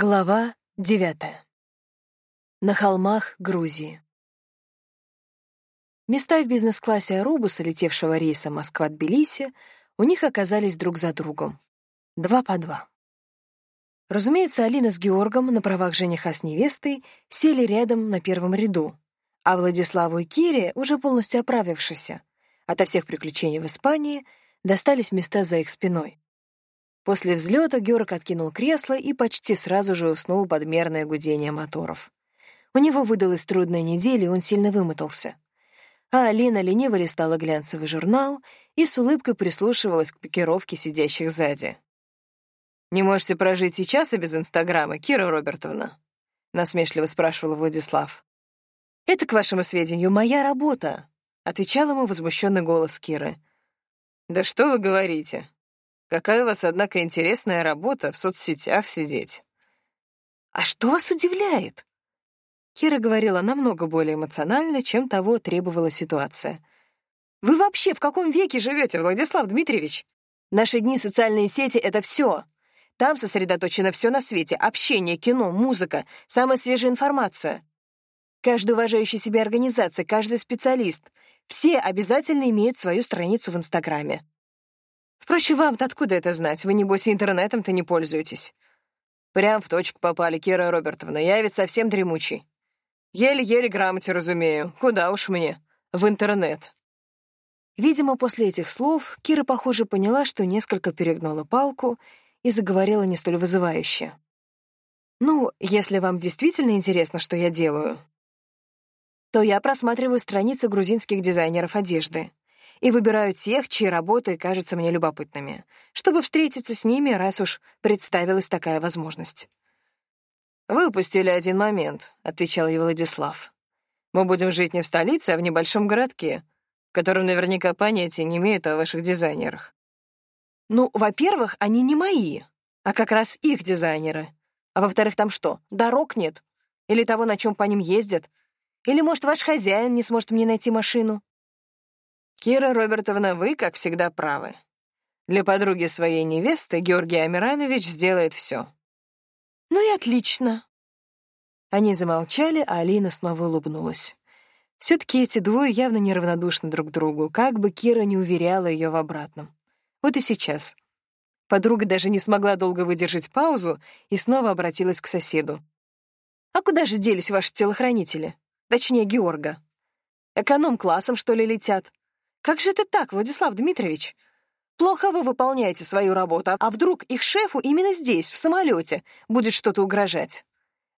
Глава девятая. На холмах Грузии. Места в бизнес-классе Арубуса, летевшего рейса Москва-Тбилиси, у них оказались друг за другом. Два по два. Разумеется, Алина с Георгом на правах жениха с невестой сели рядом на первом ряду, а Владиславу и Кире, уже полностью оправившись ото всех приключений в Испании, достались места за их спиной. После взлета Георг откинул кресло и почти сразу же уснул под мерное гудение моторов. У него выдалась трудная неделя, и он сильно вымотался. А Алина лениво листала глянцевый журнал и с улыбкой прислушивалась к пикировке сидящих сзади. «Не можете прожить сейчас и без Инстаграма, Кира Робертовна?» — насмешливо спрашивала Владислав. «Это, к вашему сведению, моя работа», — отвечал ему возмущенный голос Киры. «Да что вы говорите? Какая у вас, однако, интересная работа в соцсетях сидеть. А что вас удивляет? Кира говорила намного более эмоционально, чем того требовала ситуация. Вы вообще в каком веке живете, Владислав Дмитриевич? Наши дни социальные сети — это все. Там сосредоточено все на свете — общение, кино, музыка, самая свежая информация. Каждая уважающая себя организация, каждый специалист — все обязательно имеют свою страницу в Инстаграме. Впрочем, вам-то откуда это знать? Вы, небось, интернетом-то не пользуетесь. Прям в точку попали, Кира Робертовна. Я ведь совсем дремучий. Еле-еле грамоте разумею. Куда уж мне. В интернет. Видимо, после этих слов Кира, похоже, поняла, что несколько перегнула палку и заговорила не столь вызывающе. «Ну, если вам действительно интересно, что я делаю, то я просматриваю страницы грузинских дизайнеров одежды и выбираю тех, чьи работы кажутся мне любопытными, чтобы встретиться с ними, раз уж представилась такая возможность. «Выпустили один момент», — отвечал ей Владислав. «Мы будем жить не в столице, а в небольшом городке, в котором наверняка понятия не имеют о ваших дизайнерах». «Ну, во-первых, они не мои, а как раз их дизайнеры. А во-вторых, там что, дорог нет? Или того, на чем по ним ездят? Или, может, ваш хозяин не сможет мне найти машину?» Кира Робертовна, вы, как всегда, правы. Для подруги своей невесты Георгий Амиранович сделает все. Ну и отлично. Они замолчали, а Алина снова улыбнулась. все таки эти двое явно неравнодушны друг другу, как бы Кира не уверяла ее в обратном. Вот и сейчас. Подруга даже не смогла долго выдержать паузу и снова обратилась к соседу. «А куда же делись ваши телохранители? Точнее, Георга. Эконом-классом, что ли, летят? Как же это так, Владислав Дмитриевич? Плохо вы выполняете свою работу, а вдруг их шефу именно здесь, в самолете, будет что-то угрожать?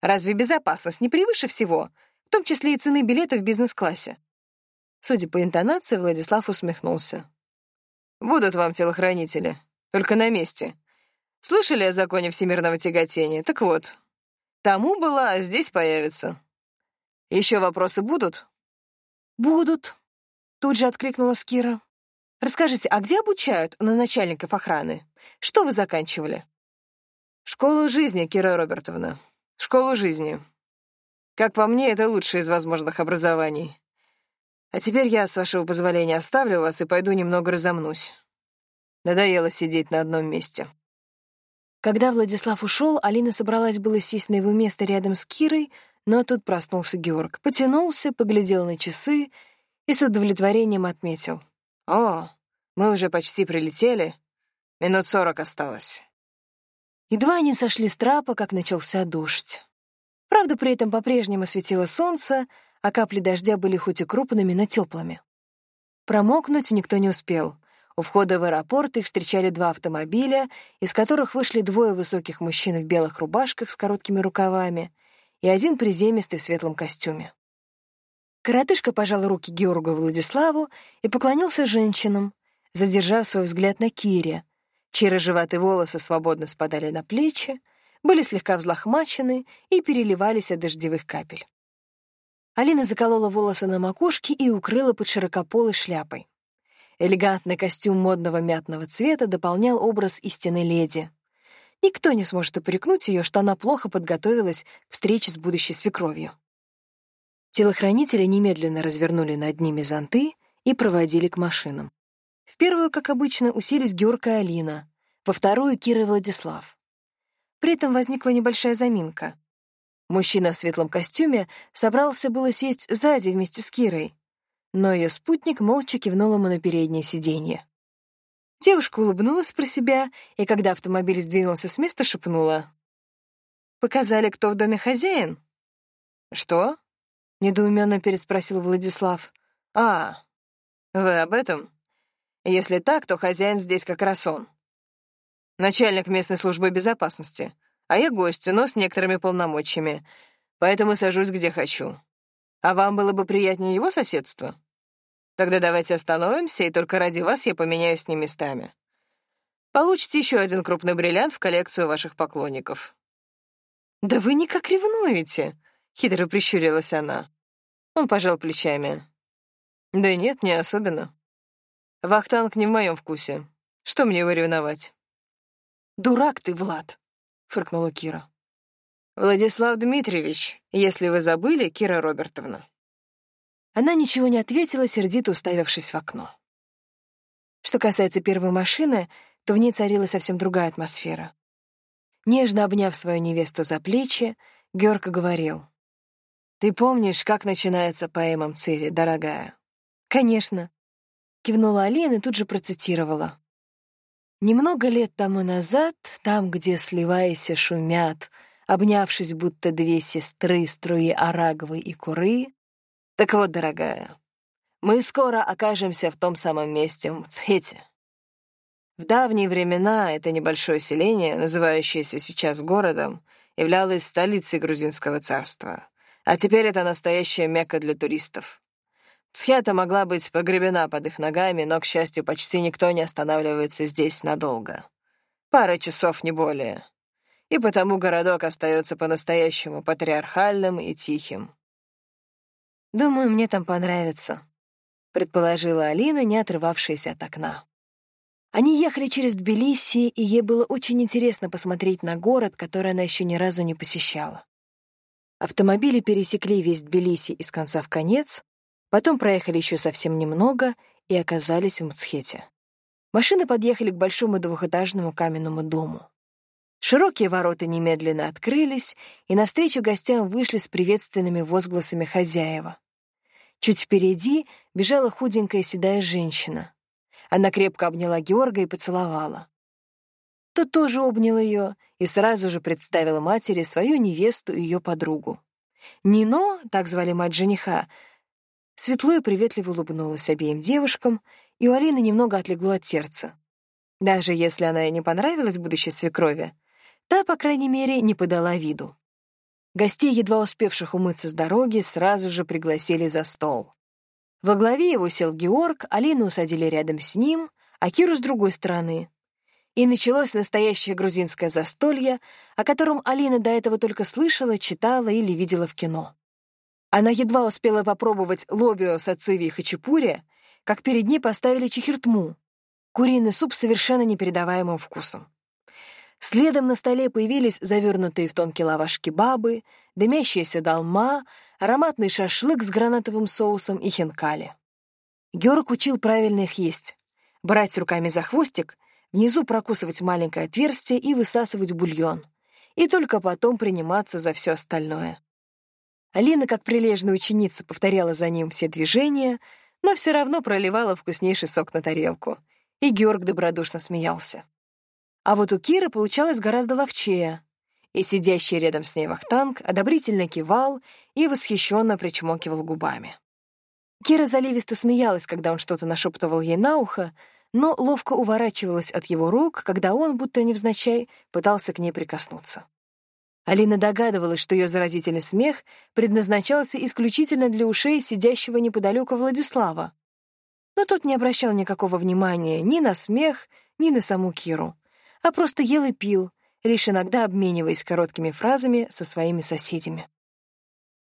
Разве безопасность не превыше всего, в том числе и цены билета в бизнес-классе? Судя по интонации, Владислав усмехнулся. «Будут вам телохранители, только на месте. Слышали о законе всемирного тяготения? Так вот, тому была, а здесь появится. Еще вопросы будут?» «Будут», Тут же откликнулась Кира. «Расскажите, а где обучают на начальников охраны? Что вы заканчивали?» «Школу жизни, Кира Робертовна. Школу жизни. Как по мне, это лучшее из возможных образований. А теперь я, с вашего позволения, оставлю вас и пойду немного разомнусь. Надоело сидеть на одном месте». Когда Владислав ушел, Алина собралась было сесть на его место рядом с Кирой, но тут проснулся Георг. Потянулся, поглядел на часы — и с удовлетворением отметил. «О, мы уже почти прилетели. Минут сорок осталось». Едва они сошли с трапа, как начался дождь. Правда, при этом по-прежнему светило солнце, а капли дождя были хоть и крупными, но теплыми. Промокнуть никто не успел. У входа в аэропорт их встречали два автомобиля, из которых вышли двое высоких мужчин в белых рубашках с короткими рукавами и один приземистый в светлом костюме. Коротышка пожал руки Георгу Владиславу и поклонился женщинам, задержав свой взгляд на Кире, чьи рыжеватые волосы свободно спадали на плечи, были слегка взлохмачены и переливались от дождевых капель. Алина заколола волосы на макушке и укрыла под широкополой шляпой. Элегантный костюм модного мятного цвета дополнял образ истинной леди. Никто не сможет упрекнуть ее, что она плохо подготовилась к встрече с будущей свекровью. Телохранители немедленно развернули над ними зонты и проводили к машинам. В первую, как обычно, уселись Георг и Алина, во вторую — Кира и Владислав. При этом возникла небольшая заминка. Мужчина в светлом костюме собрался было сесть сзади вместе с Кирой, но ее спутник молча кивнул ему на переднее сиденье. Девушка улыбнулась про себя, и когда автомобиль сдвинулся с места, шепнула. «Показали, кто в доме хозяин?» «Что?» — недоуменно переспросил Владислав. «А, вы об этом? Если так, то хозяин здесь как раз он. Начальник местной службы безопасности, а я гость, но с некоторыми полномочиями, поэтому сажусь где хочу. А вам было бы приятнее его соседство? Тогда давайте остановимся, и только ради вас я поменяюсь с ним местами. Получите еще один крупный бриллиант в коллекцию ваших поклонников». «Да вы никак ревнуете», — хитро прищурилась она. Он пожал плечами. «Да нет, не особенно. Вахтанг не в моем вкусе. Что мне его ревновать?» «Дурак ты, Влад», — фыркнула Кира. «Владислав Дмитриевич, если вы забыли, Кира Робертовна». Она ничего не ответила, сердито уставившись в окно. Что касается первой машины, то в ней царила совсем другая атмосфера. Нежно обняв свою невесту за плечи, Георг говорил. «Ты помнишь, как начинается поэма Цири, дорогая?» «Конечно», — кивнула Алина и тут же процитировала. «Немного лет тому назад, там, где, сливаясь, шумят, обнявшись, будто две сестры, струи Араговой и Куры, так вот, дорогая, мы скоро окажемся в том самом месте, в Мцхете. В давние времена это небольшое селение, называющееся сейчас городом, являлось столицей грузинского царства, а теперь это настоящая мекка для туристов. Цхета могла быть погребена под их ногами, но, к счастью, почти никто не останавливается здесь надолго. Пара часов, не более. И потому городок остается по-настоящему патриархальным и тихим. «Думаю, мне там понравится», — предположила Алина, не отрывавшаяся от окна. Они ехали через Тбилиси, и ей было очень интересно посмотреть на город, который она еще ни разу не посещала. Автомобили пересекли весь Тбилиси из конца в конец, потом проехали еще совсем немного и оказались в Мцхете. Машины подъехали к большому двухэтажному каменному дому. Широкие ворота немедленно открылись, и навстречу гостям вышли с приветственными возгласами хозяева. Чуть впереди бежала худенькая седая женщина. Она крепко обняла Георга и поцеловала. Тот тоже обнял ее и сразу же представил матери свою невесту и ее подругу. Нино, так звали мать жениха, светло и приветливо улыбнулась обеим девушкам, и у Алины немного отлегло от сердца. Даже если она и не понравилась будущей свекрови, Та, по крайней мере, не подала виду. Гостей, едва успевших умыться с дороги, сразу же пригласили за стол. Во главе его сел Георг, Алину усадили рядом с ним, а Киру с другой стороны. И началось настоящее грузинское застолье, о котором Алина до этого только слышала, читала или видела в кино. Она едва успела попробовать лобио с ациви и хачапури, как перед ней поставили чехиртму — куриный суп с совершенно непередаваемым вкусом. Следом на столе появились завернутые в тонкий лаваш кебабы, дымящаяся долма, ароматный шашлык с гранатовым соусом и хинкали. Георг учил правильно их есть. Брать руками за хвостик, внизу прокусывать маленькое отверстие и высасывать бульон. И только потом приниматься за все остальное. Алина, как прилежная ученица, повторяла за ним все движения, но все равно проливала вкуснейший сок на тарелку. И Георг добродушно смеялся. А вот у Киры получалось гораздо ловчее. И сидящий рядом с ней Вахтанг одобрительно кивал и восхищенно причмокивал губами. Кира заливисто смеялась, когда он что-то нашептывал ей на ухо, но ловко уворачивалась от его рук, когда он, будто невзначай, пытался к ней прикоснуться. Алина догадывалась, что ее заразительный смех предназначался исключительно для ушей сидящего неподалеку Владислава. Но тот не обращал никакого внимания ни на смех, ни на саму Киру а просто ел и пил, лишь иногда обмениваясь короткими фразами со своими соседями.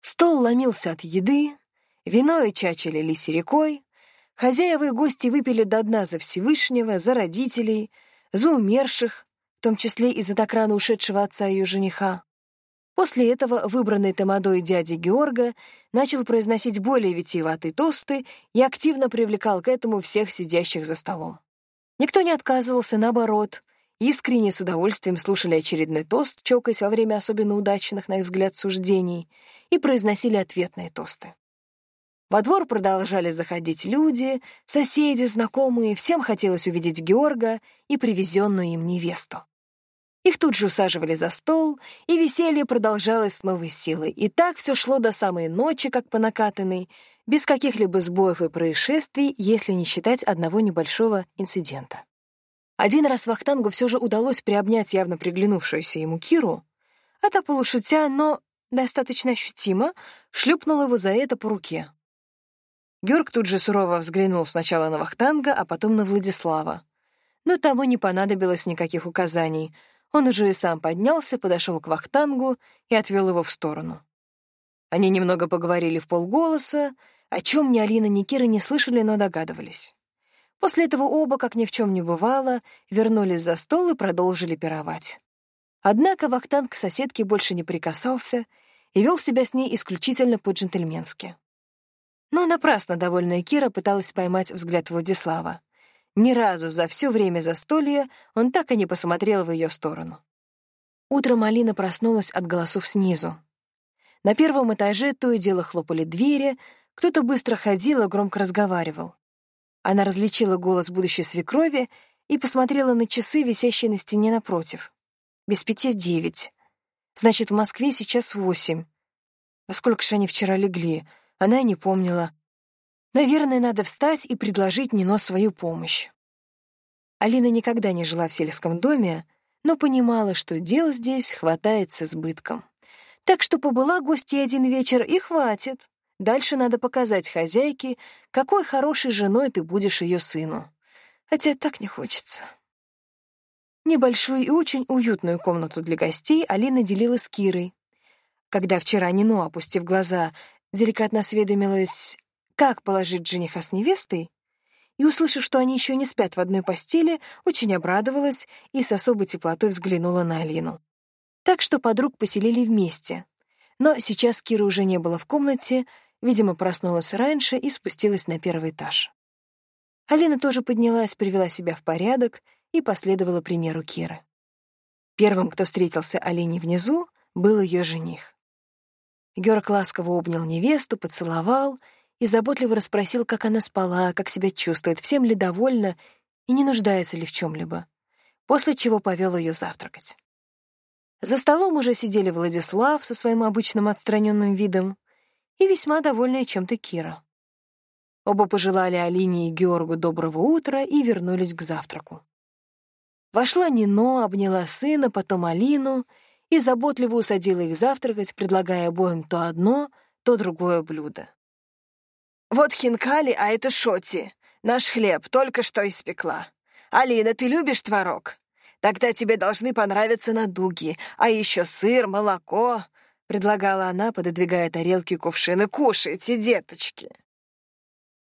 Стол ломился от еды, вино и чача лились рекой, хозяева и гости выпили до дна за Всевышнего, за родителей, за умерших, в том числе и за так рано ушедшего отца ее жениха. После этого выбранный Тамадой дядя Георга начал произносить более витиеватые тосты и активно привлекал к этому всех сидящих за столом. Никто не отказывался, наоборот, искренне с удовольствием слушали очередной тост, чокаясь во время особенно удачных, на их взгляд, суждений, и произносили ответные тосты. Во двор продолжали заходить люди, соседи, знакомые, всем хотелось увидеть Георга и привезенную им невесту. Их тут же усаживали за стол, и веселье продолжалось с новой силой. И так все шло до самой ночи, как по накатанной, без каких-либо сбоев и происшествий, если не считать одного небольшого инцидента. Один раз Вахтангу все же удалось приобнять явно приглянувшуюся ему Киру, а та полушутя, но достаточно ощутимо, шлепнула его за это по руке. Георг тут же сурово взглянул сначала на Вахтанга, а потом на Владислава. Но тому не понадобилось никаких указаний. Он уже и сам поднялся, подошел к Вахтангу и отвел его в сторону. Они немного поговорили в полголоса, о чем ни Алина, ни Кира не слышали, но догадывались. После этого оба, как ни в чем не бывало, вернулись за стол и продолжили пировать. Однако Вахтанг к соседке больше не прикасался и вел себя с ней исключительно по-джентльменски. Но напрасно довольная Кира пыталась поймать взгляд Владислава. Ни разу за все время застолья он так и не посмотрел в ее сторону. Утром Алина проснулась от голосов снизу. На первом этаже то и дело хлопали двери, кто-то быстро ходил и громко разговаривал. Она различила голос будущей свекрови и посмотрела на часы, висящие на стене напротив. Без пяти девять. Значит, в Москве сейчас восемь. Во сколько же они вчера легли? Она и не помнила. Наверное, надо встать и предложить Нино свою помощь. Алина никогда не жила в сельском доме, но понимала, что дел здесь хватает с избытком. Так что побыла гостья один вечер и хватит. Дальше надо показать хозяйке, какой хорошей женой ты будешь ее сыну. Хотя так не хочется. Небольшую и очень уютную комнату для гостей Алина делила с Кирой. Когда вчера Нино, опустив глаза, деликатно осведомилась, как положить жениха с невестой, и, услышав, что они еще не спят в одной постели, очень обрадовалась и с особой теплотой взглянула на Алину. Так что подруг поселили вместе. Но сейчас Кира уже не было в комнате, видимо, проснулась раньше и спустилась на первый этаж. Алина тоже поднялась, привела себя в порядок и последовала примеру Киры. Первым, кто встретился Алине внизу, был ее жених. Георг ласково обнял невесту, поцеловал и заботливо расспросил, как она спала, как себя чувствует, всем ли довольна и не нуждается ли в чем-либо, после чего повел ее завтракать. За столом уже сидели Владислав со своим обычным отстраненным видом и весьма довольная чем-то Кира. Оба пожелали Алине и Георгу доброго утра и вернулись к завтраку. Вошла Нино, обняла сына, потом Алину — и заботливо усадила их завтракать, предлагая обоим то одно, то другое блюдо. «Вот хинкали, а это шоти. Наш хлеб только что испекла. Алина, ты любишь творог? Тогда тебе должны понравиться надуги, а еще сыр, молоко», — предлагала она, пододвигая тарелки и кувшины. «Кушайте, деточки!»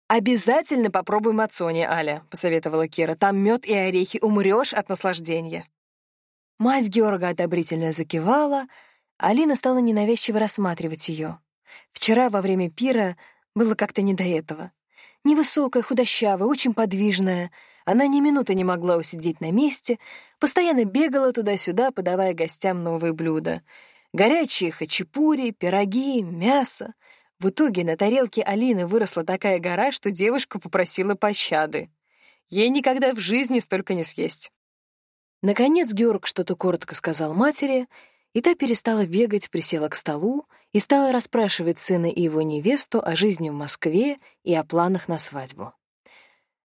«Обязательно попробуй мацони, Аля», — посоветовала Кира. «Там мед и орехи, умрешь от наслаждения». Мать Георга одобрительно закивала, Алина стала ненавязчиво рассматривать ее. Вчера во время пира было как-то не до этого. Невысокая, худощавая, очень подвижная, она ни минуты не могла усидеть на месте, постоянно бегала туда-сюда, подавая гостям новые блюда. Горячие хачапури, пироги, мясо. В итоге на тарелке Алины выросла такая гора, что девушка попросила пощады. Ей никогда в жизни столько не съесть. Наконец Георг что-то коротко сказал матери, и та перестала бегать, присела к столу и стала расспрашивать сына и его невесту о жизни в Москве и о планах на свадьбу.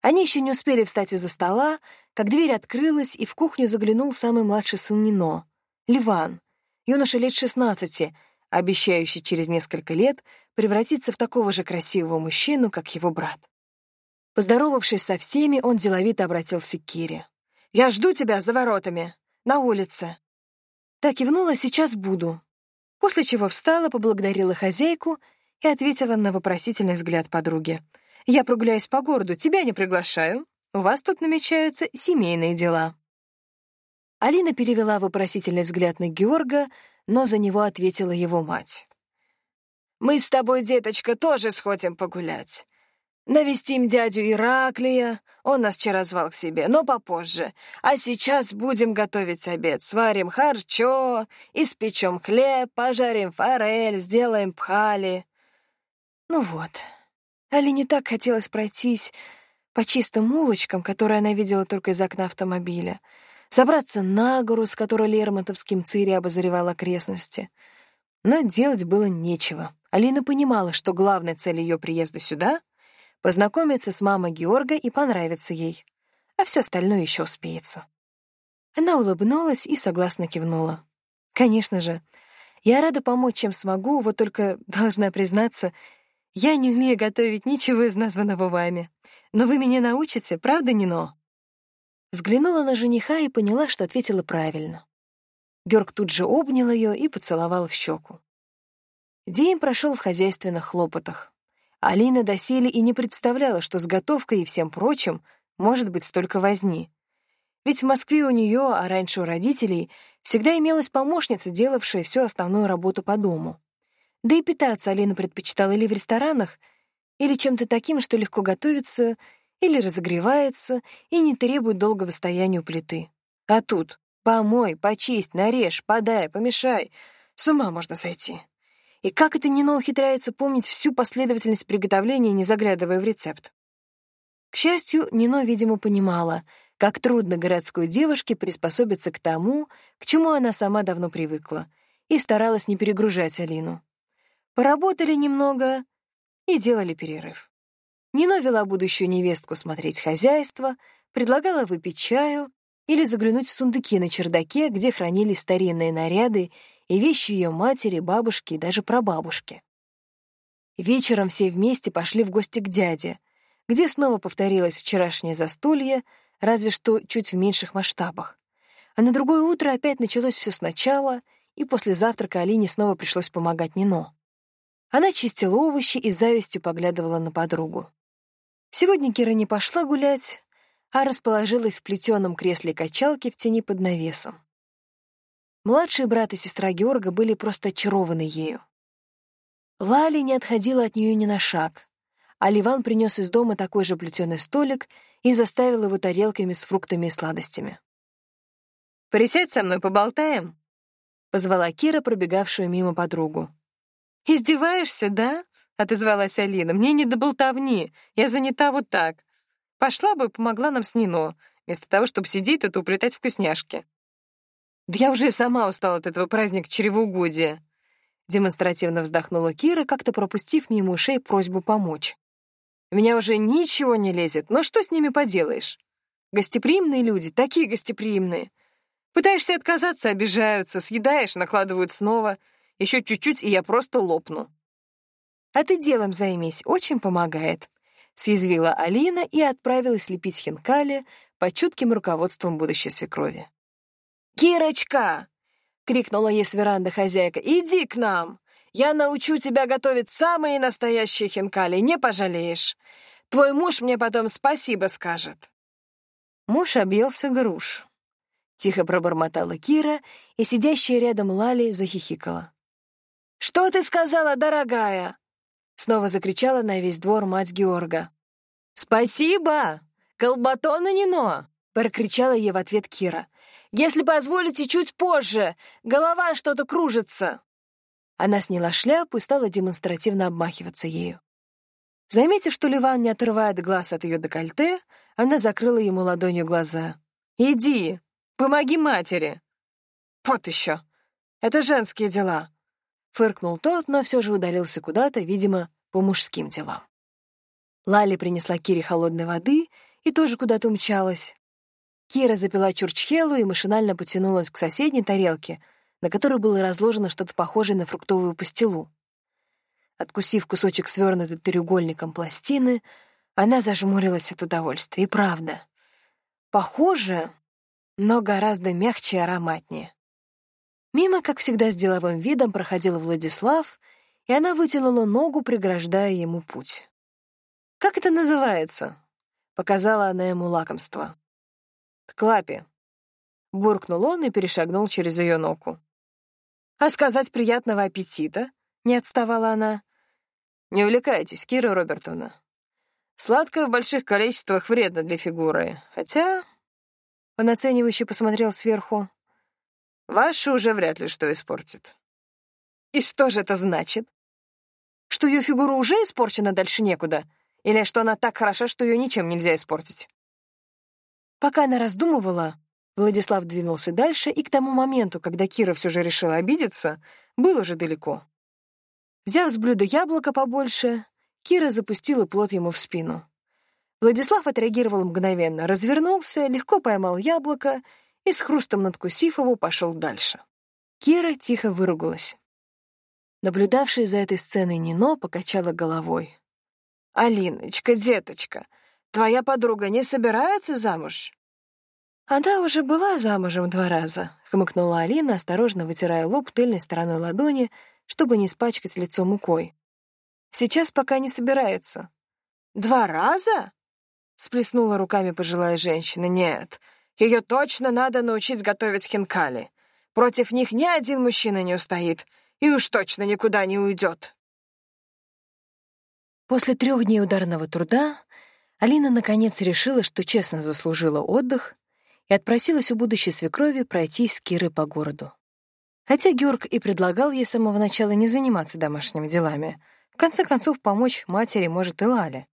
Они еще не успели встать из-за стола, как дверь открылась, и в кухню заглянул самый младший сын Нино — Ливан, юноша лет шестнадцати, обещающий через несколько лет превратиться в такого же красивого мужчину, как его брат. Поздоровавшись со всеми, он деловито обратился к Кире. Я жду тебя за воротами, на улице». Так кивнула, сейчас буду. После чего встала, поблагодарила хозяйку и ответила на вопросительный взгляд подруги. «Я прогуляюсь по городу, тебя не приглашаю. У вас тут намечаются семейные дела». Алина перевела вопросительный взгляд на Георга, но за него ответила его мать. «Мы с тобой, деточка, тоже сходим погулять. Навестим дядю Ираклия, он нас вчера звал к себе, но попозже. А сейчас будем готовить обед. Сварим харчо, испечем хлеб, пожарим форель, сделаем пхали. Ну вот, Алине так хотелось пройтись по чистым улочкам, которые она видела только из окна автомобиля, забраться на гору, с которой Лермонтовским Цири обозревал окрестности. Но делать было нечего. Алина понимала, что главная цель ее приезда сюда — познакомиться с мамой Георга и понравиться ей, а все остальное еще успеется. Она улыбнулась и согласно кивнула. «Конечно же. Я рада помочь, чем смогу, вот только, должна признаться, я не умею готовить ничего из названного вами. Но вы меня научите, правда, Нино?» Взглянула на жениха и поняла, что ответила правильно. Георг тут же обнял ее и поцеловал в щеку. День прошел в хозяйственных хлопотах. Алина доселе и не представляла, что с готовкой и всем прочим может быть столько возни. Ведь в Москве у нее, а раньше у родителей, всегда имелась помощница, делавшая всю основную работу по дому. Да и питаться Алина предпочитала или в ресторанах, или чем-то таким, что легко готовится, или разогревается и не требует долгого стояния у плиты. А тут помой, почисть, нарежь, подай, помешай. С ума можно сойти. И как это Нино ухитряется помнить всю последовательность приготовления, не заглядывая в рецепт? К счастью, Нино, видимо, понимала, как трудно городской девушке приспособиться к тому, к чему она сама давно привыкла, и старалась не перегружать Алину. Поработали немного и делали перерыв. Нино вела будущую невестку смотреть хозяйство, предлагала выпить чаю или заглянуть в сундуки на чердаке, где хранились старинные наряды и вещи ее матери, бабушки и даже прабабушки. Вечером все вместе пошли в гости к дяде, где снова повторилось вчерашнее застолье, разве что чуть в меньших масштабах. А на другое утро опять началось все сначала, и после завтрака Алине снова пришлось помогать Нино. Она чистила овощи и завистью поглядывала на подругу. Сегодня Кира не пошла гулять, а расположилась в плетеном кресле качалки в тени под навесом. Младший брат и сестра Георга были просто очарованы ею. Лали не отходила от нее ни на шаг, а Ливан принес из дома такой же плетеный столик и заставил его тарелками с фруктами и сладостями. «Присядь со мной, поболтаем», — позвала Кира, пробегавшую мимо подругу. «Издеваешься, да?» — отозвалась Алина. «Мне не до болтовни, я занята вот так. Пошла бы, помогла нам с Нино, вместо того, чтобы сидеть тут и уплетать вкусняшки». Да я уже сама устала от этого праздника чревоугодия. Демонстративно вздохнула Кира, как-то пропустив мимо ушей просьбу помочь. Меня уже ничего не лезет, но что с ними поделаешь? Гостеприимные люди, такие гостеприимные. Пытаешься отказаться, обижаются, съедаешь, накладывают снова. Еще чуть-чуть, и я просто лопну. А ты делом займись, очень помогает. Съязвила Алина и отправилась лепить хинкали под чутким руководством будущей свекрови. «Кирочка!» — крикнула ей с веранды хозяйка. «Иди к нам! Я научу тебя готовить самые настоящие хинкали, не пожалеешь. Твой муж мне потом спасибо скажет». Муж объелся груш. Тихо пробормотала Кира, и сидящая рядом Лали захихикала. «Что ты сказала, дорогая?» Снова закричала на весь двор мать Георга. «Спасибо! Колбатона Нино!» — прокричала ей в ответ Кира. Если позволите, чуть позже. Голова что-то кружится». Она сняла шляпу и стала демонстративно обмахиваться ею. Заметив, что Ливан не отрывает глаз от ее декольте, она закрыла ему ладонью глаза. «Иди, помоги матери». «Вот еще. Это женские дела», — фыркнул тот, но все же удалился куда-то, видимо, по мужским делам. Лали принесла Кире холодной воды и тоже куда-то умчалась. Кира запила чурчхелу и машинально потянулась к соседней тарелке, на которой было разложено что-то похожее на фруктовую пастилу. Откусив кусочек свернутой треугольником пластины, она зажмурилась от удовольствия. И правда, похоже, но гораздо мягче и ароматнее. Мимо, как всегда, с деловым видом проходил Владислав, и она вытянула ногу, преграждая ему путь. «Как это называется?» — показала она ему лакомство. «Тклапи», — буркнул он и перешагнул через ее ногу. «А сказать приятного аппетита?» — не отставала она. «Не увлекайтесь, Кира Робертовна. Сладкое в больших количествах вредно для фигуры. Хотя...» Он оценивающе посмотрел сверху. «Ваша уже вряд ли что испортит». «И что же это значит? Что ее фигура уже испорчена дальше некуда? Или что она так хороша, что ее ничем нельзя испортить?» Пока она раздумывала, Владислав двинулся дальше, и к тому моменту, когда Кира все же решила обидеться, был уже далеко. Взяв с блюда яблоко побольше, Кира запустила плод ему в спину. Владислав отреагировал мгновенно, развернулся, легко поймал яблоко и, с хрустом надкусив его, пошел дальше. Кира тихо выругалась. Наблюдавшая за этой сценой Нино покачала головой. «Алиночка, деточка, твоя подруга не собирается замуж?» «Она уже была замужем два раза», — хмыкнула Алина, осторожно вытирая лоб тыльной стороной ладони, чтобы не испачкать лицо мукой. «Сейчас пока не собирается». «Два раза?» — сплеснула руками пожилая женщина. «Нет, ее точно надо научить готовить хинкали. Против них ни один мужчина не устоит, и уж точно никуда не уйдет». После трех дней ударного труда Алина наконец решила, что честно заслужила отдых и отпросилась у будущей свекрови пройтись с Кирой по городу. Хотя Георг и предлагал ей с самого начала не заниматься домашними делами, в конце концов помочь матери может и Лаля.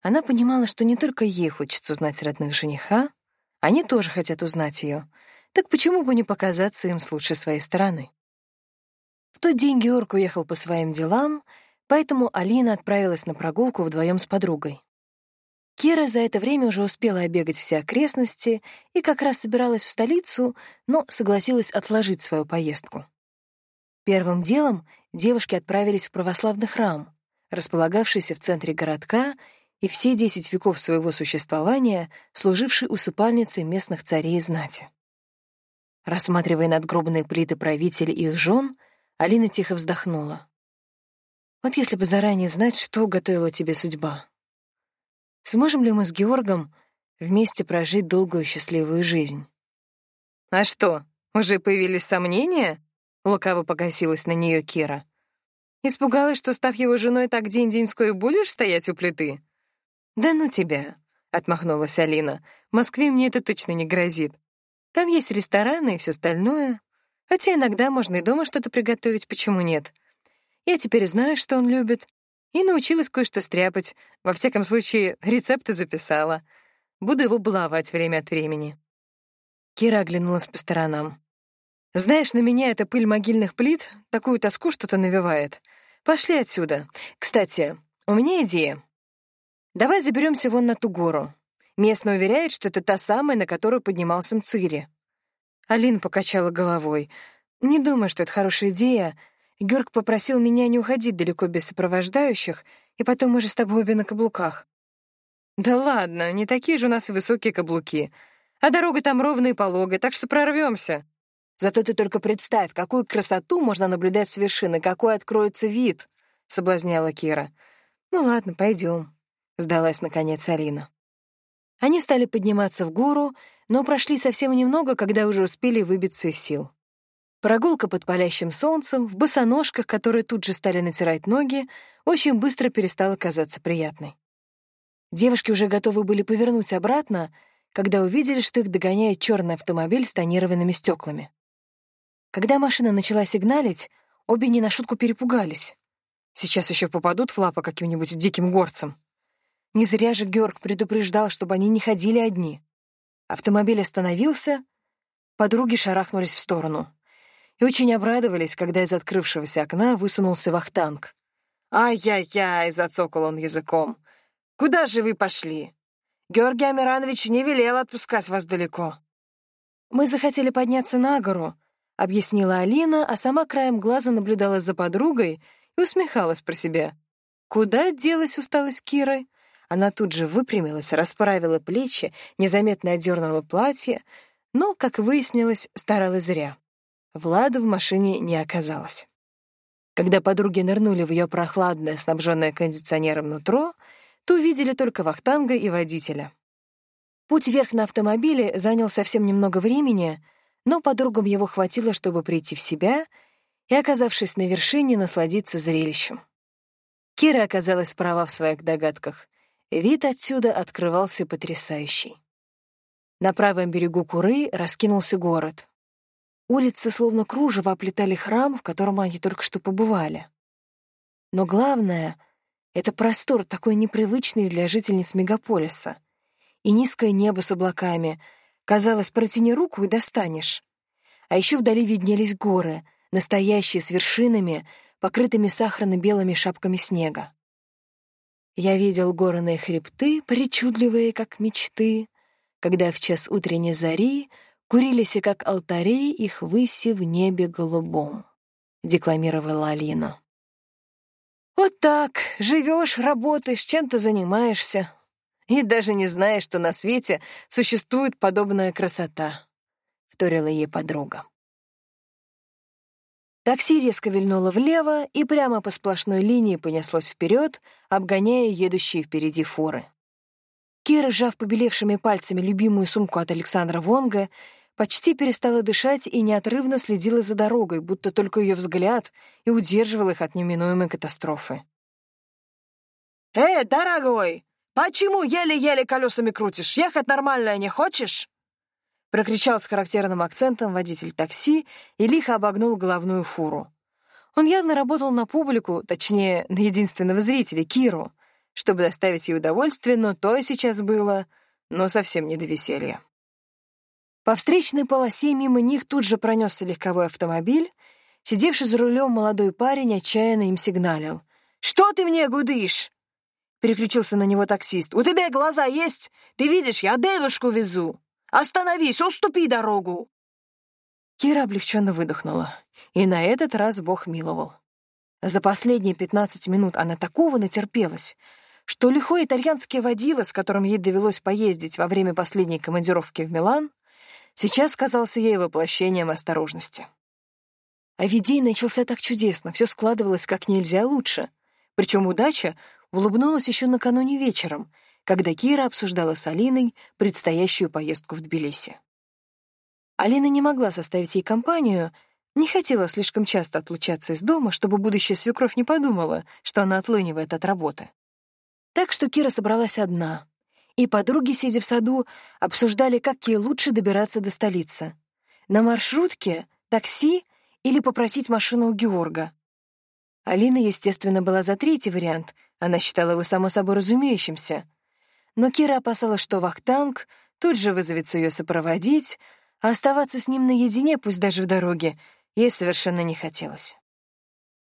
Она понимала, что не только ей хочется узнать родных жениха, они тоже хотят узнать ее. Так почему бы не показаться им с лучшей своей стороны? В тот день Георг уехал по своим делам, поэтому Алина отправилась на прогулку вдвоем с подругой. Кира за это время уже успела обегать все окрестности и как раз собиралась в столицу, но согласилась отложить свою поездку. Первым делом девушки отправились в православный храм, располагавшийся в центре городка и все десять веков своего существования служивший усыпальницей местных царей и знати. Рассматривая надгробные плиты правителей и их жен, Алина тихо вздохнула. «Вот если бы заранее знать, что готовила тебе судьба. Сможем ли мы с Георгом вместе прожить долгую счастливую жизнь? «А что, уже появились сомнения?» — лукаво погасилась на нее Кира. «Испугалась, что, став его женой, так день-деньской будешь стоять у плиты?» «Да ну тебя», — отмахнулась Алина. «В Москве мне это точно не грозит. Там есть рестораны и все остальное. Хотя иногда можно и дома что-то приготовить, почему нет? Я теперь знаю, что он любит, и научилась кое-что стряпать. Во всяком случае, рецепты записала. Буду его баловать время от времени. Кира оглянулась по сторонам. «Знаешь, на меня эта пыль могильных плит такую тоску что-то навевает. Пошли отсюда. Кстати, у меня идея. Давай заберемся вон на ту гору. Местно уверяет, что это та самая, на которую поднимался Мцири». Алина покачала головой. «Не думаю, что это хорошая идея. Георг попросил меня не уходить далеко без сопровождающих, и потом мы же с тобой обе на каблуках. Да ладно, не такие же у нас высокие каблуки. А дорога там ровная и пологая, так что прорвемся. Зато ты только представь, какую красоту можно наблюдать с вершины, какой откроется вид, — соблазняла Кира. Ну ладно, пойдем, — сдалась наконец Алина. Они стали подниматься в гору, но прошли совсем немного, когда уже успели выбиться из сил. Прогулка под палящим солнцем, в босоножках, которые тут же стали натирать ноги, очень быстро перестала казаться приятной. Девушки уже готовы были повернуть обратно, когда увидели, что их догоняет черный автомобиль с тонированными стеклами. Когда машина начала сигналить, обе не на шутку перепугались. Сейчас еще попадут в лапы каким-нибудь диким горцам. Не зря же Георг предупреждал, чтобы они не ходили одни. Автомобиль остановился, подруги шарахнулись в сторону и очень обрадовались, когда из открывшегося окна высунулся вахтанг. «Ай-яй-яй!» — зацокал он языком. «Куда же вы пошли? Георгий Амиранович не велел отпускать вас далеко». «Мы захотели подняться на гору», — объяснила Алина, а сама краем глаза наблюдала за подругой и усмехалась про себя. Куда делась усталость Киры? Она тут же выпрямилась, расправила плечи, незаметно одернула платье, но, как выяснилось, старалась зря. Влада в машине не оказалось. Когда подруги нырнули в ее прохладное, снабженное кондиционером нутро, то увидели только вахтанга и водителя. Путь вверх на автомобиле занял совсем немного времени, но подругам его хватило, чтобы прийти в себя и, оказавшись на вершине, насладиться зрелищем. Кира оказалась права в своих догадках. Вид отсюда открывался потрясающий. На правом берегу Куры раскинулся город. Улицы словно кружево оплетали храм, в котором они только что побывали. Но главное — это простор, такой непривычный для жительниц мегаполиса. И низкое небо с облаками. Казалось, протяни руку и достанешь. А еще вдали виднелись горы, настоящие, с вершинами, покрытыми сахарно-белыми шапками снега. Я видел горные хребты, причудливые, как мечты, когда в час утренней зари курились, как алтари, их выси в небе голубом, — декламировала Алина. Вот так, живешь, работаешь, чем-то занимаешься, и даже не знаешь, что на свете существует подобная красота, — вторила ей подруга. Такси резко вильнуло влево и прямо по сплошной линии понеслось вперед, обгоняя едущие впереди фуры. Кира, сжав побелевшими пальцами любимую сумку от Александра Вонга, почти перестала дышать и неотрывно следила за дорогой, будто только ее взгляд и удерживал их от неминуемой катастрофы. «Эй, дорогой, почему еле-еле колесами крутишь? Ехать нормально не хочешь?» — прокричал с характерным акцентом водитель такси и лихо обогнул головную фуру. Он явно работал на публику, точнее, на единственного зрителя, Киру, чтобы доставить ей удовольствие, но то сейчас было, но совсем не до веселья. По встречной полосе мимо них тут же пронесся легковой автомобиль. Сидевший за рулем молодой парень отчаянно им сигналил. «Что ты мне гудишь?» Переключился на него таксист. «У тебя глаза есть? Ты видишь, я девушку везу!» Остановись, уступи дорогу!» Кира облегченно выдохнула. И на этот раз Бог миловал. За последние пятнадцать минут она такого натерпелась, что лихой итальянский водила, с которым ей довелось поездить во время последней командировки в Милан, сейчас казался ей воплощением осторожности. А день начался так чудесно, все складывалось как нельзя лучше. Причем удача улыбнулась еще накануне вечером — когда Кира обсуждала с Алиной предстоящую поездку в Тбилиси. Алина не могла составить ей компанию, не хотела слишком часто отлучаться из дома, чтобы будущая свекровь не подумала, что она отлынивает от работы. Так что Кира собралась одна, и подруги, сидя в саду, обсуждали, как ей лучше добираться до столицы. На маршрутке, такси или попросить машину у Георга. Алина, естественно, была за третий вариант, она считала его само собой разумеющимся — но Кира опасалась, что Вахтанг тут же вызовется ее сопроводить, а оставаться с ним наедине, пусть даже в дороге, ей совершенно не хотелось.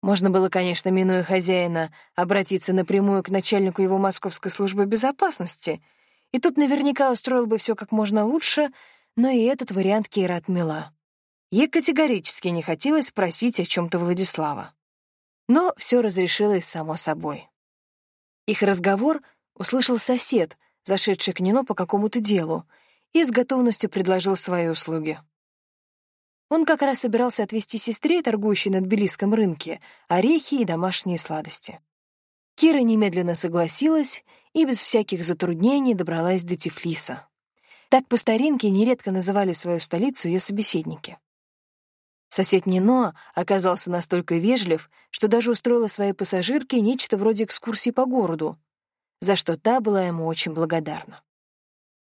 Можно было, конечно, минуя хозяина, обратиться напрямую к начальнику его московской службы безопасности, и тут наверняка устроил бы все как можно лучше, но и этот вариант Кира отмела. Ей категорически не хотелось просить о чем то Владислава. Но все разрешилось само собой. Их разговор — услышал сосед, зашедший к Нино по какому-то делу, и с готовностью предложил свои услуги. Он как раз собирался отвезти сестре, торгующей на тбилисском рынке, орехи и домашние сладости. Кира немедленно согласилась и без всяких затруднений добралась до Тифлиса. Так по старинке нередко называли свою столицу ее собеседники. Сосед Нино оказался настолько вежлив, что даже устроила своей пассажирке нечто вроде экскурсии по городу, за что та была ему очень благодарна.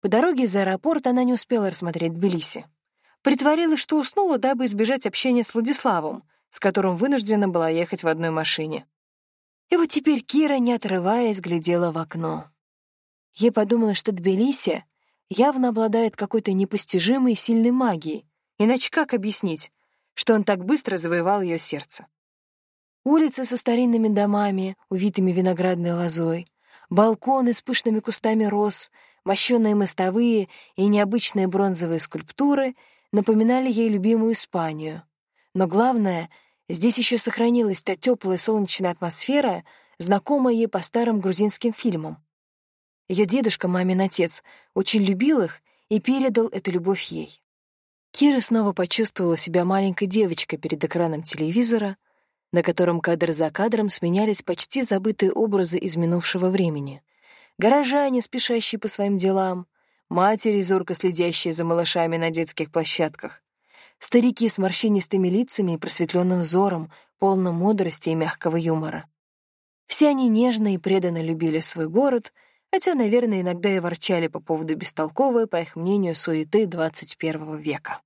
По дороге из аэропорта она не успела рассмотреть Тбилиси. Притворилась, что уснула, дабы избежать общения с Владиславом, с которым вынуждена была ехать в одной машине. И вот теперь Кира, не отрываясь, глядела в окно. Ей подумалось, что Тбилиси явно обладает какой-то непостижимой сильной магией, иначе как объяснить, что он так быстро завоевал ее сердце? Улицы со старинными домами, увитыми виноградной лозой, балконы с пышными кустами роз, мощёные мостовые и необычные бронзовые скульптуры напоминали ей любимую Испанию. Но главное, здесь еще сохранилась та теплая солнечная атмосфера, знакомая ей по старым грузинским фильмам. Ее дедушка, мамин отец, очень любил их и передал эту любовь ей. Кира снова почувствовала себя маленькой девочкой перед экраном телевизора, на котором кадр за кадром сменялись почти забытые образы из минувшего времени. Горожане, спешащие по своим делам, матери, зорко следящие за малышами на детских площадках, старики с морщинистыми лицами и просветленным взором, полным мудрости и мягкого юмора. Все они нежно и преданно любили свой город, хотя, наверное, иногда и ворчали по поводу бестолковой, по их мнению, суеты 21 века.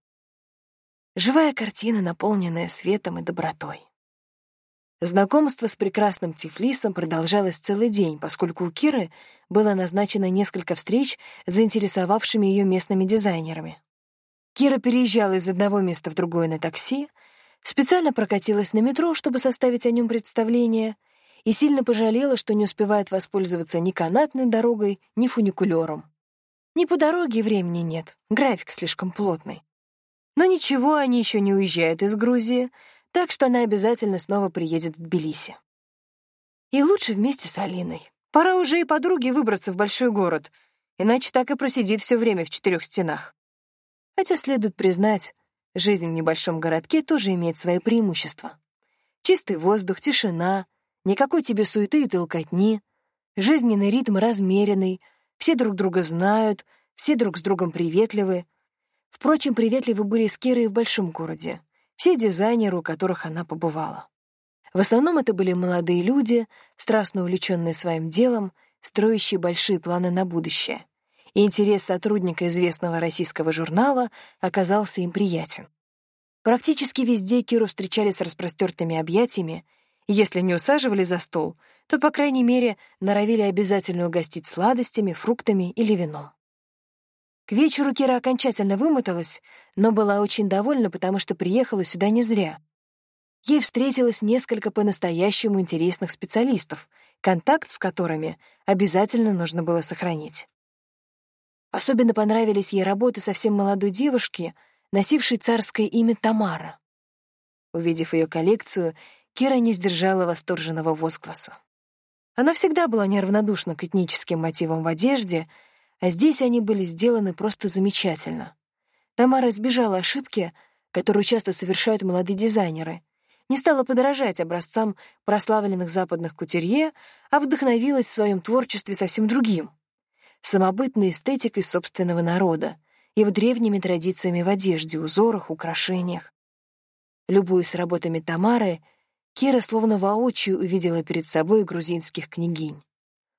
Живая картина, наполненная светом и добротой. Знакомство с прекрасным Тифлисом продолжалось целый день, поскольку у Киры было назначено несколько встреч с заинтересовавшими ее местными дизайнерами. Кира переезжала из одного места в другое на такси, специально прокатилась на метро, чтобы составить о нем представление, и сильно пожалела, что не успевает воспользоваться ни канатной дорогой, ни фуникулером. Ни по дороге времени нет, график слишком плотный. Но ничего, они еще не уезжают из Грузии — так что она обязательно снова приедет в Тбилиси. И лучше вместе с Алиной. Пора уже и подруге выбраться в большой город, иначе так и просидит все время в четырех стенах. Хотя следует признать, жизнь в небольшом городке тоже имеет свои преимущества. Чистый воздух, тишина, никакой тебе суеты и толкотни, жизненный ритм размеренный, все друг друга знают, все друг с другом приветливы. Впрочем, приветливы были с Кирой в большом городе все дизайнеры, у которых она побывала. В основном это были молодые люди, страстно увлеченные своим делом, строящие большие планы на будущее. И интерес сотрудника известного российского журнала оказался им приятен. Практически везде Киру встречали с распростертыми объятиями, и если не усаживали за стол, то, по крайней мере, норовили обязательно угостить сладостями, фруктами или вином. К вечеру Кира окончательно вымоталась, но была очень довольна, потому что приехала сюда не зря. Ей встретилось несколько по-настоящему интересных специалистов, контакт с которыми обязательно нужно было сохранить. Особенно понравились ей работы совсем молодой девушки, носившей царское имя Тамара. Увидев ее коллекцию, Кира не сдержала восторженного возгласа. Она всегда была неравнодушна к этническим мотивам в одежде — а здесь они были сделаны просто замечательно. Тамара избежала ошибки, которую часто совершают молодые дизайнеры, не стала подражать образцам прославленных западных кутюрье, а вдохновилась в своем творчестве совсем другим — самобытной эстетикой собственного народа, его древними традициями в одежде, узорах, украшениях. Любуясь работами Тамары, Кира словно воочию увидела перед собой грузинских княгинь.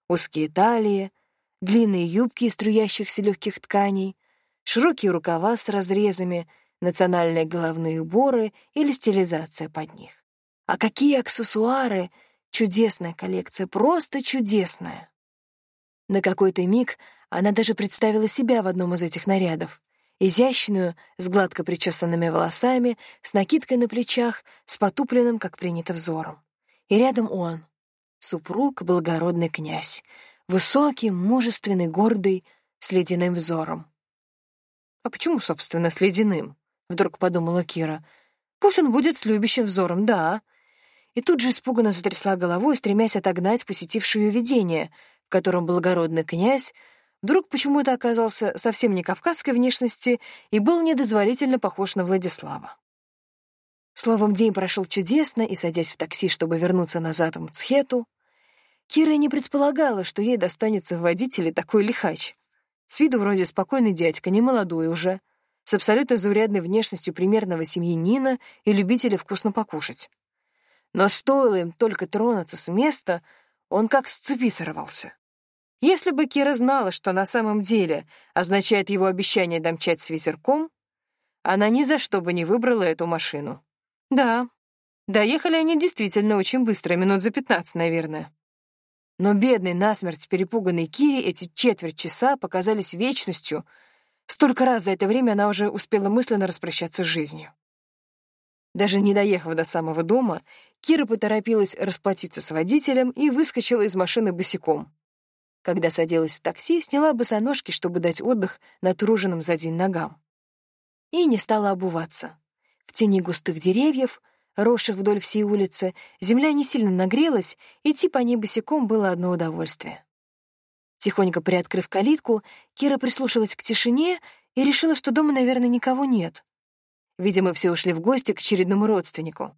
Узкие талии — длинные юбки из струящихся легких тканей, широкие рукава с разрезами, национальные головные уборы или стилизация под них. А какие аксессуары! Чудесная коллекция, просто чудесная! На какой-то миг она даже представила себя в одном из этих нарядов. Изящную, с гладко причесанными волосами, с накидкой на плечах, с потупленным, как принято, взором. И рядом он, супруг, благородный князь, Высокий, мужественный, гордый, с ледяным взором. «А почему, собственно, с ледяным?» — вдруг подумала Кира. «Пусть он будет с любящим взором, да». И тут же испуганно затрясла головой, стремясь отогнать посетившее видение, в котором благородный князь вдруг почему-то оказался совсем не кавказской внешности и был недозволительно похож на Владислава. Словом, день прошел чудесно, и, садясь в такси, чтобы вернуться назад в Мцхету, Кира не предполагала, что ей достанется в водителе такой лихач. С виду вроде спокойный дядька, не молодой уже, с абсолютно заурядной внешностью примерного семьянина и любителя вкусно покушать. Но стоило им только тронуться с места, он как с цепи сорвался. Если бы Кира знала, что на самом деле означает его обещание домчать с ветерком, она ни за что бы не выбрала эту машину. Да, доехали они действительно очень быстро, минут за пятнадцать, наверное. Но бедной, насмерть перепуганной Кире эти четверть часа показались вечностью. Столько раз за это время она уже успела мысленно распрощаться с жизнью. Даже не доехав до самого дома, Кира поторопилась расплатиться с водителем и выскочила из машины босиком. Когда садилась в такси, сняла босоножки, чтобы дать отдых натруженным за день ногам. И не стала обуваться. В тени густых деревьев — росших вдоль всей улицы, земля не сильно нагрелась, идти по ней босиком было одно удовольствие. Тихонько приоткрыв калитку, Кира прислушалась к тишине и решила, что дома, наверное, никого нет. Видимо, все ушли в гости к очередному родственнику.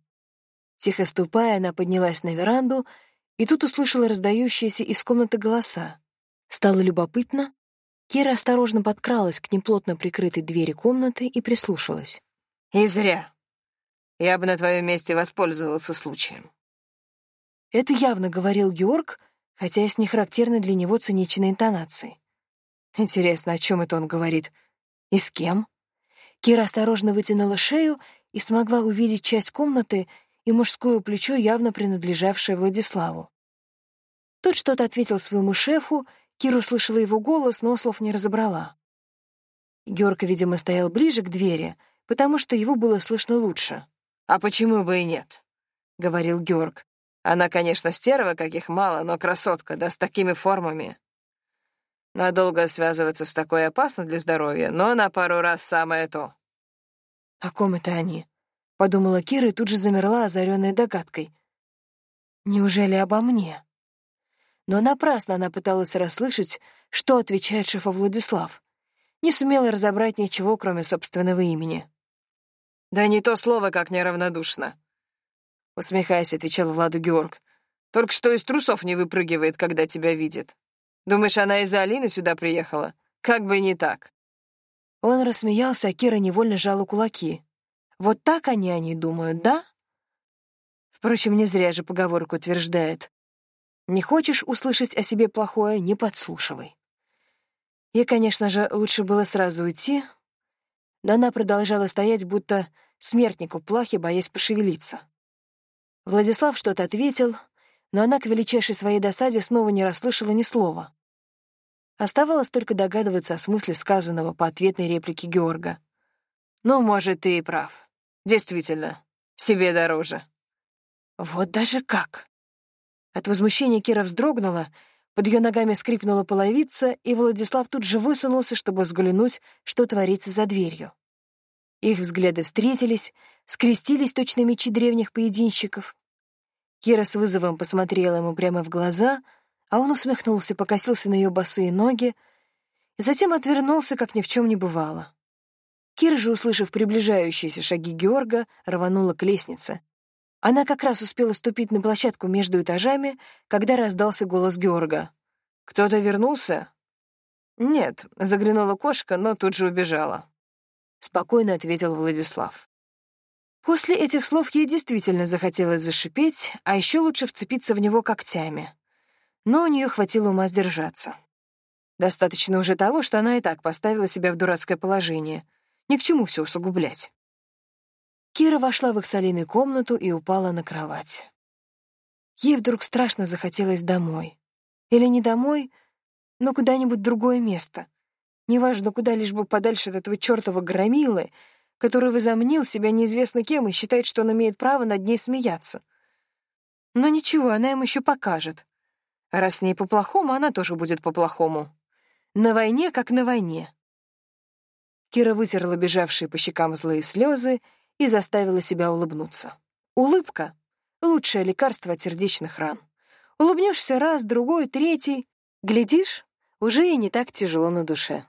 Тихо ступая, она поднялась на веранду и тут услышала раздающиеся из комнаты голоса. Стало любопытно. Кира осторожно подкралась к неплотно прикрытой двери комнаты и прислушалась. «И зря», я бы на твоем месте воспользовался случаем». Это явно говорил Георг, хотя и с нехарактерной для него циничной интонацией. Интересно, о чем это он говорит? И с кем? Кира осторожно вытянула шею и смогла увидеть часть комнаты и мужское плечо, явно принадлежавшее Владиславу. Тот что-то ответил своему шефу, Кира услышала его голос, но слов не разобрала. Георг, видимо, стоял ближе к двери, потому что его было слышно лучше. «А почему бы и нет?» — говорил Георг. «Она, конечно, стерва, каких мало, но красотка, да с такими формами. Надолго связываться с такой опасно для здоровья, но на пару раз самое то». «О ком это они?» — подумала Кира и тут же замерла, озаренная догадкой. «Неужели обо мне?» Но напрасно она пыталась расслышать, что отвечает шефа Владислав. Не сумела разобрать ничего, кроме собственного имени. «Да не то слово, как неравнодушно», — усмехаясь, отвечал Владу Георг. «Только что из трусов не выпрыгивает, когда тебя видит. Думаешь, она из-за Алины сюда приехала? Как бы не так». Он рассмеялся, а Кира невольно сжала кулаки. «Вот так они о ней думают, да?» Впрочем, не зря же поговорка утверждает. Не хочешь услышать о себе плохое — не подслушивай. Ей, конечно же, лучше было сразу уйти, но она продолжала стоять, будто смертнику плахе, боясь пошевелиться. Владислав что-то ответил, но она к величайшей своей досаде снова не расслышала ни слова. Оставалось только догадываться о смысле сказанного по ответной реплике Георга. «Ну, может, ты и прав. Действительно, себе дороже». «Вот даже как!» От возмущения Кира вздрогнула, под ее ногами скрипнула половица, и Владислав тут же высунулся, чтобы взглянуть, что творится за дверью. Их взгляды встретились, скрестились точно мечи древних поединщиков. Кира с вызовом посмотрела ему прямо в глаза, а он усмехнулся, покосился на ее босые ноги и затем отвернулся, как ни в чем не бывало. Кира же, услышав приближающиеся шаги Георга, рванула к лестнице — она как раз успела ступить на площадку между этажами, когда раздался голос Георга. «Кто-то вернулся?» «Нет», — заглянула кошка, но тут же убежала. Спокойно ответил Владислав. После этих слов ей действительно захотелось зашипеть, а еще лучше вцепиться в него когтями. Но у нее хватило ума сдержаться. Достаточно уже того, что она и так поставила себя в дурацкое положение. Ни к чему все усугублять. Кира вошла в их солиную комнату и упала на кровать. Ей вдруг страшно захотелось домой. Или не домой, но куда-нибудь другое место. Неважно куда, лишь бы подальше от этого чёртова громилы, который возомнил себя неизвестно кем и считает, что он имеет право над ней смеяться. Но ничего, она им еще покажет. А раз с ней по-плохому, она тоже будет по-плохому. На войне, как на войне. Кира вытерла бежавшие по щекам злые слезы и заставила себя улыбнуться. Улыбка — лучшее лекарство от сердечных ран. Улыбнешься раз, другой, третий. Глядишь, уже и не так тяжело на душе.